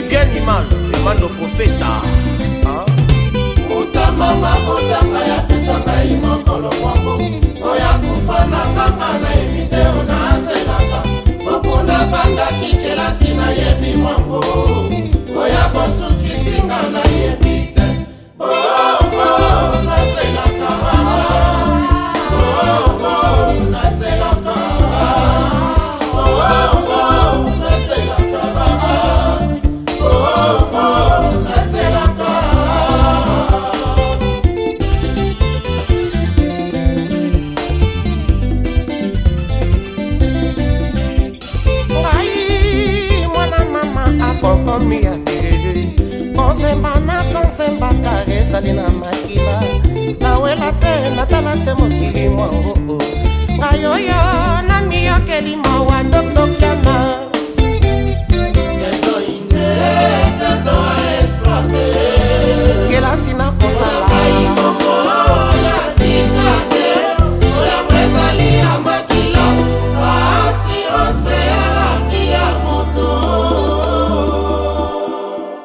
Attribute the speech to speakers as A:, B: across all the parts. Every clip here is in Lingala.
A: ni bien ni mal demande au prophète motamama motanga yapesa ngai mokolo moko oya kufa na kanga nayebi te onazelaka mokunda bandaki kelasi nayebi mwango okomia te konzemba na konzembaka ezali na makila nawela te natala te mokili mwango ngai oyo namiyokeli mawa totoki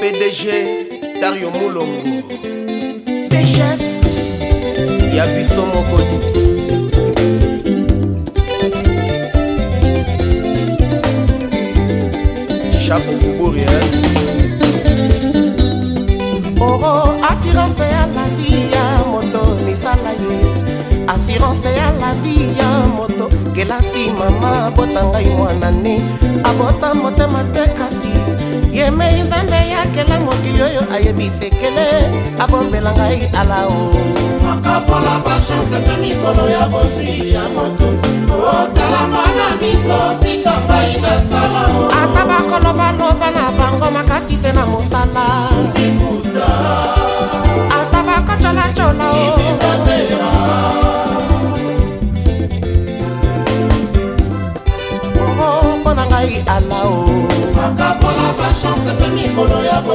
A: pdg tario mulongo dgf ya biso mokoti chapo kuburi oro assurance ya la vie ya moto misala ye assurance ya la vie ya moto kelasi mama abota ngai mwana ne abota motema te kasi yemei nzambe ayakela mokili oyo ayebi sekele abombela ngai alao makapola bashanse na mikolo ya bozwi ya moto otalama na miso tika ngai na sala ata bakolo baloba na bango makasise na mosala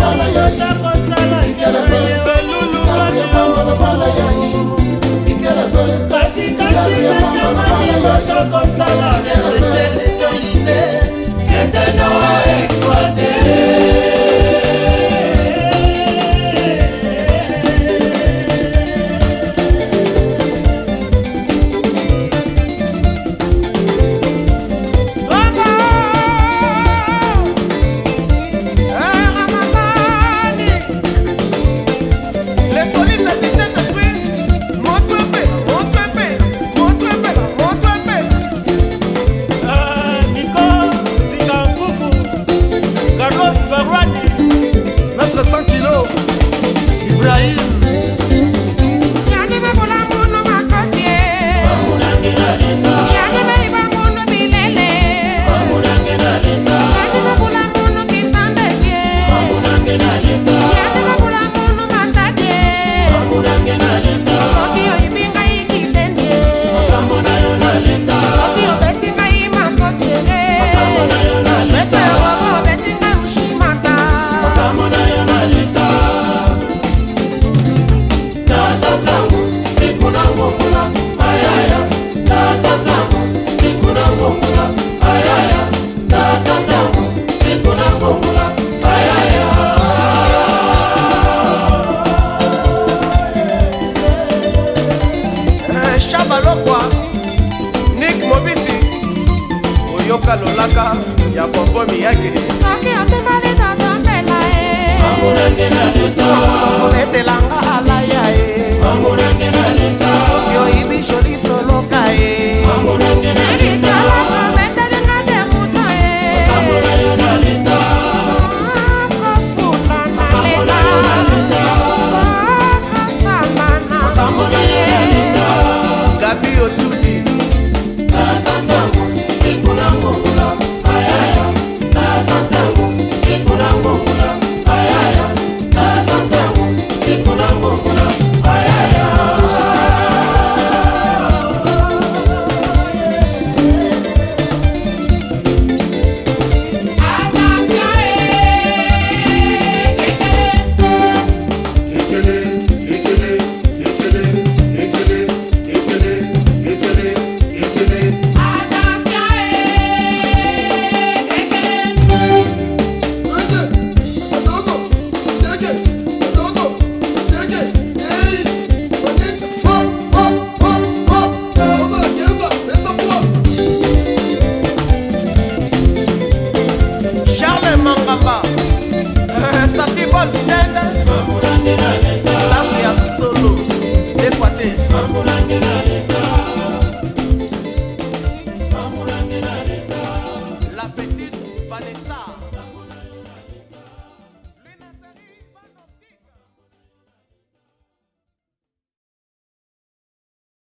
A: bana yai ikelefe satie bango na bana yai ikelefe satie bango na bana yai ikelefe kolaka ya kombomi yake soki otomali tatombela ye etelanga alaya ye